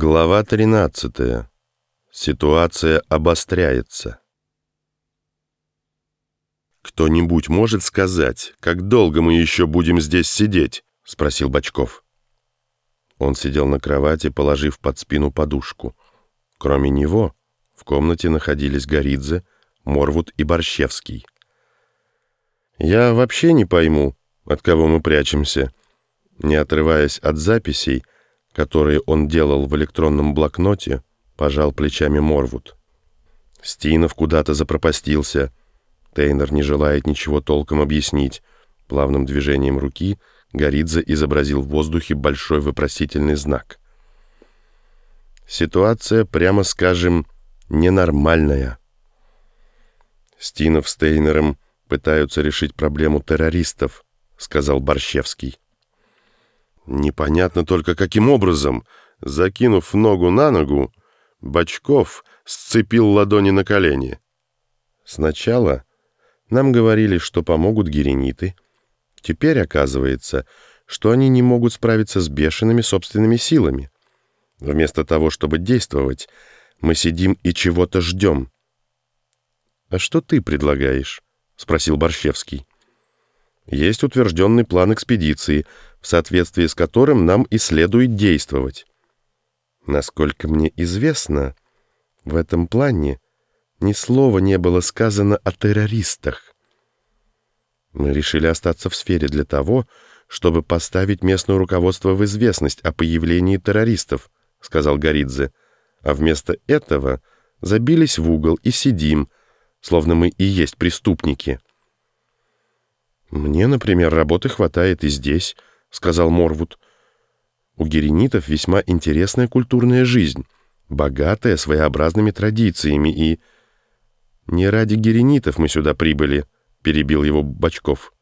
Глава 13. Ситуация обостряется. «Кто-нибудь может сказать, как долго мы еще будем здесь сидеть?» — спросил Бочков. Он сидел на кровати, положив под спину подушку. Кроме него в комнате находились Горидзе, Морвуд и Борщевский. «Я вообще не пойму, от кого мы прячемся», не отрываясь от записей, — которые он делал в электронном блокноте, пожал плечами Морвуд. Стинов куда-то запропастился. Тейнер не желает ничего толком объяснить. Плавным движением руки Горидзе изобразил в воздухе большой вопросительный знак. Ситуация, прямо скажем, ненормальная. Стинов с Тейнером пытаются решить проблему террористов, сказал Борщевский. Непонятно только каким образом. Закинув ногу на ногу, Бочков сцепил ладони на колени. Сначала нам говорили, что помогут герениты. Теперь оказывается, что они не могут справиться с бешеными собственными силами. Вместо того, чтобы действовать, мы сидим и чего-то ждем. «А что ты предлагаешь?» — спросил Борщевский. «Есть утвержденный план экспедиции — в соответствии с которым нам и следует действовать. Насколько мне известно, в этом плане ни слова не было сказано о террористах. Мы решили остаться в сфере для того, чтобы поставить местное руководство в известность о появлении террористов, сказал Горидзе, а вместо этого забились в угол и сидим, словно мы и есть преступники. Мне, например, работы хватает и здесь, — сказал Морвуд. «У геренитов весьма интересная культурная жизнь, богатая своеобразными традициями и...» «Не ради геренитов мы сюда прибыли», — перебил его Бочков.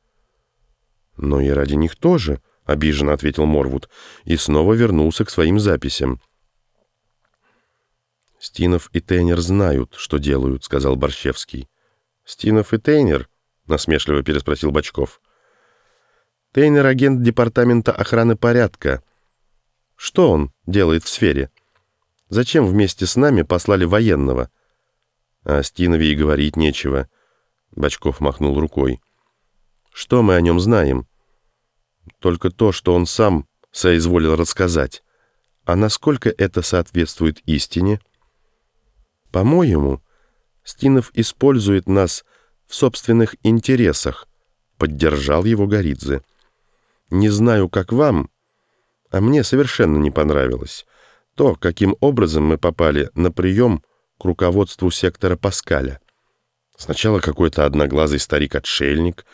«Но и ради них тоже», — обиженно ответил Морвуд и снова вернулся к своим записям. «Стинов и Тейнер знают, что делают», — сказал Борщевский. «Стинов и Тейнер?» — насмешливо переспросил Бочков. Тейнер — агент Департамента охраны порядка. Что он делает в сфере? Зачем вместе с нами послали военного? А Стинове и говорить нечего. Бочков махнул рукой. Что мы о нем знаем? Только то, что он сам соизволил рассказать. А насколько это соответствует истине? По-моему, Стинов использует нас в собственных интересах, поддержал его Горидзе. Не знаю, как вам, а мне совершенно не понравилось то, каким образом мы попали на прием к руководству сектора Паскаля. Сначала какой-то одноглазый старик-отшельник,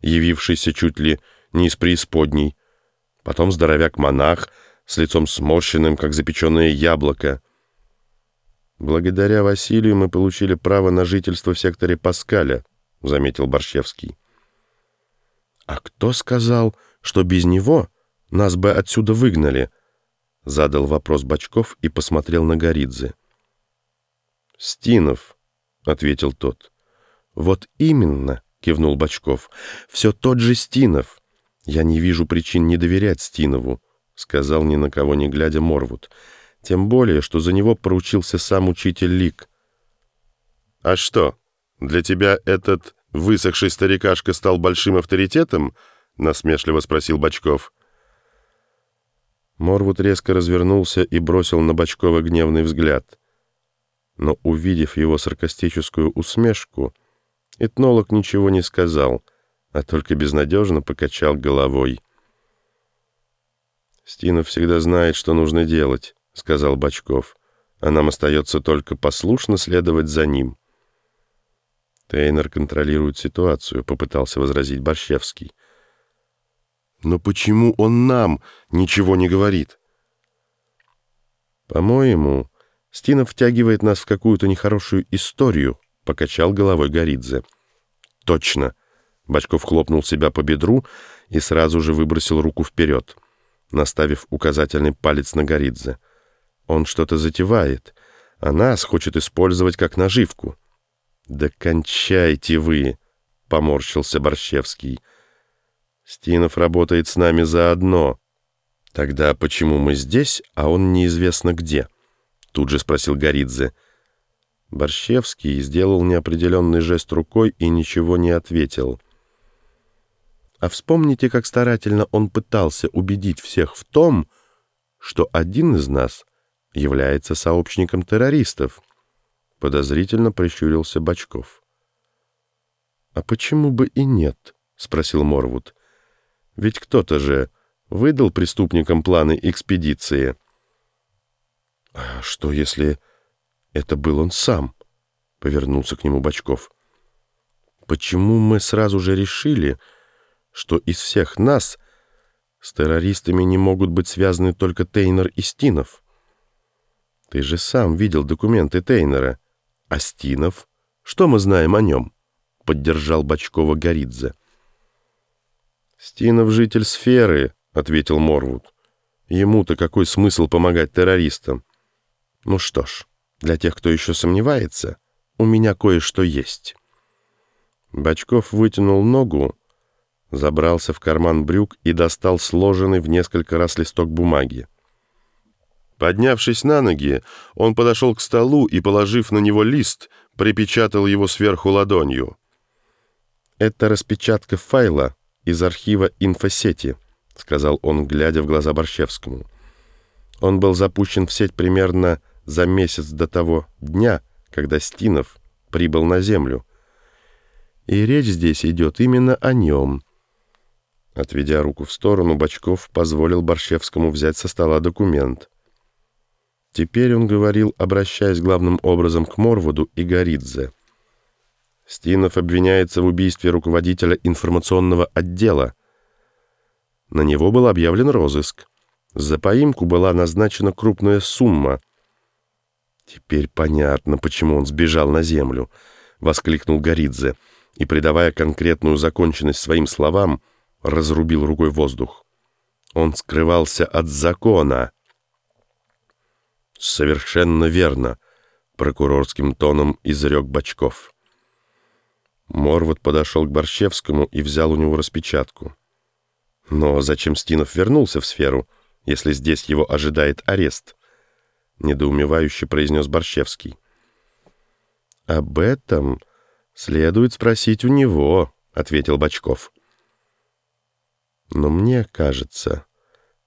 явившийся чуть ли не из преисподней, потом здоровяк-монах с лицом сморщенным, как запеченное яблоко. «Благодаря Василию мы получили право на жительство в секторе Паскаля», — заметил Борщевский. «А кто сказал, что без него нас бы отсюда выгнали?» Задал вопрос Бочков и посмотрел на Горидзе. «Стинов», — ответил тот. «Вот именно», — кивнул Бочков, — «все тот же Стинов. Я не вижу причин не доверять Стинову», — сказал ни на кого не глядя Морвуд. «Тем более, что за него поручился сам учитель Лик». «А что, для тебя этот высохший старикашка стал большим авторитетом?» — насмешливо спросил Бочков. Морвуд резко развернулся и бросил на Бочкова гневный взгляд. Но, увидев его саркастическую усмешку, этнолог ничего не сказал, а только безнадежно покачал головой. «Стинов всегда знает, что нужно делать», — сказал Бочков, «а нам остается только послушно следовать за ним». Тейнер контролирует ситуацию, попытался возразить Борщевский. Но почему он нам ничего не говорит? По-моему, Стинов втягивает нас в какую-то нехорошую историю, покачал головой Горидзе. Точно. Бачков хлопнул себя по бедру и сразу же выбросил руку вперед, наставив указательный палец на Горидзе. Он что-то затевает, а нас хочет использовать как наживку. «Да кончайте вы!» — поморщился Борщевский. «Стинов работает с нами заодно. «Тогда почему мы здесь, а он неизвестно где?» Тут же спросил Горидзе. Борщевский сделал неопределенный жест рукой и ничего не ответил. А вспомните, как старательно он пытался убедить всех в том, что один из нас является сообщником террористов. Подозрительно прищурился Бочков. «А почему бы и нет?» — спросил Морвуд. «Ведь кто-то же выдал преступникам планы экспедиции». «А что, если это был он сам?» — повернулся к нему Бочков. «Почему мы сразу же решили...» что из всех нас с террористами не могут быть связаны только Тейнер и Стинов. Ты же сам видел документы Тейнера. А Стинов? Что мы знаем о нем? Поддержал Бочкова Горидзе. Стинов житель сферы, ответил Морвуд. Ему-то какой смысл помогать террористам? Ну что ж, для тех, кто еще сомневается, у меня кое-что есть. Бочков вытянул ногу, забрался в карман брюк и достал сложенный в несколько раз листок бумаги. Поднявшись на ноги, он подошел к столу и, положив на него лист, припечатал его сверху ладонью. «Это распечатка файла из архива инфосети», — сказал он, глядя в глаза Борщевскому. Он был запущен в сеть примерно за месяц до того дня, когда Стинов прибыл на Землю. И речь здесь идет именно о нем — Отведя руку в сторону, Бочков позволил Борщевскому взять со стола документ. Теперь он говорил, обращаясь главным образом к Морвуду и Горидзе. Стинов обвиняется в убийстве руководителя информационного отдела. На него был объявлен розыск. За поимку была назначена крупная сумма. «Теперь понятно, почему он сбежал на землю», — воскликнул Горидзе, и, придавая конкретную законченность своим словам, — разрубил рукой воздух. Он скрывался от закона. «Совершенно верно», — прокурорским тоном изрек Бочков. Морвот подошел к Борщевскому и взял у него распечатку. «Но зачем Стинов вернулся в сферу, если здесь его ожидает арест?» — недоумевающе произнес Борщевский. «Об этом следует спросить у него», — ответил Бочков. Но мне кажется,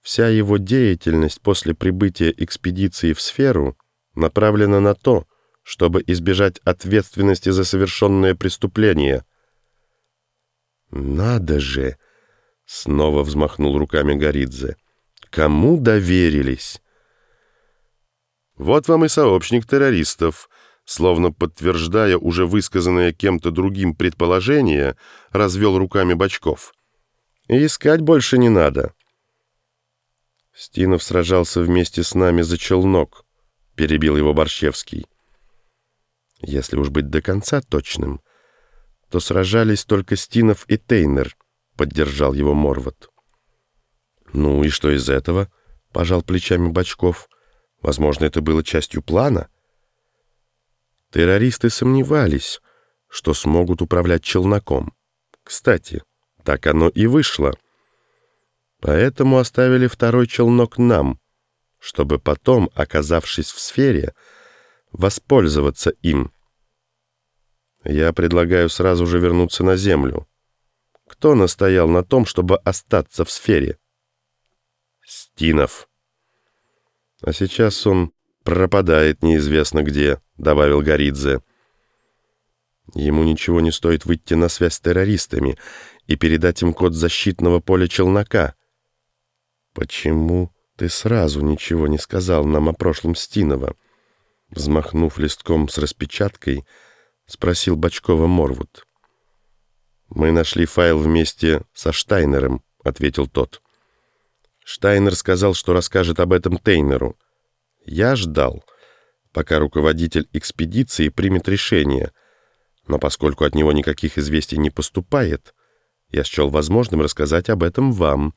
вся его деятельность после прибытия экспедиции в сферу направлена на то, чтобы избежать ответственности за совершенное преступление. «Надо же!» — снова взмахнул руками Горидзе. «Кому доверились?» «Вот вам и сообщник террористов», словно подтверждая уже высказанное кем-то другим предположение, развел руками Бочков. Искать больше не надо. Стинов сражался вместе с нами за челнок, перебил его Борщевский. Если уж быть до конца точным, то сражались только Стинов и Тейнер, поддержал его Морвот. Ну и что из этого? Пожал плечами Бочков. Возможно, это было частью плана. Террористы сомневались, что смогут управлять челноком. Кстати, так оно и вышло. Поэтому оставили второй челнок нам, чтобы потом, оказавшись в сфере, воспользоваться им. Я предлагаю сразу же вернуться на Землю. Кто настоял на том, чтобы остаться в сфере? Стинов. А сейчас он пропадает неизвестно где, добавил Горидзе. Ему ничего не стоит выйти на связь с террористами и передать им код защитного поля челнока. «Почему ты сразу ничего не сказал нам о прошлом Стинова?» Взмахнув листком с распечаткой, спросил Бочкова Морвуд. «Мы нашли файл вместе со Штайнером», — ответил тот. Штайнер сказал, что расскажет об этом Тейнеру. Я ждал, пока руководитель экспедиции примет решение, но поскольку от него никаких известий не поступает, я счел возможным рассказать об этом вам».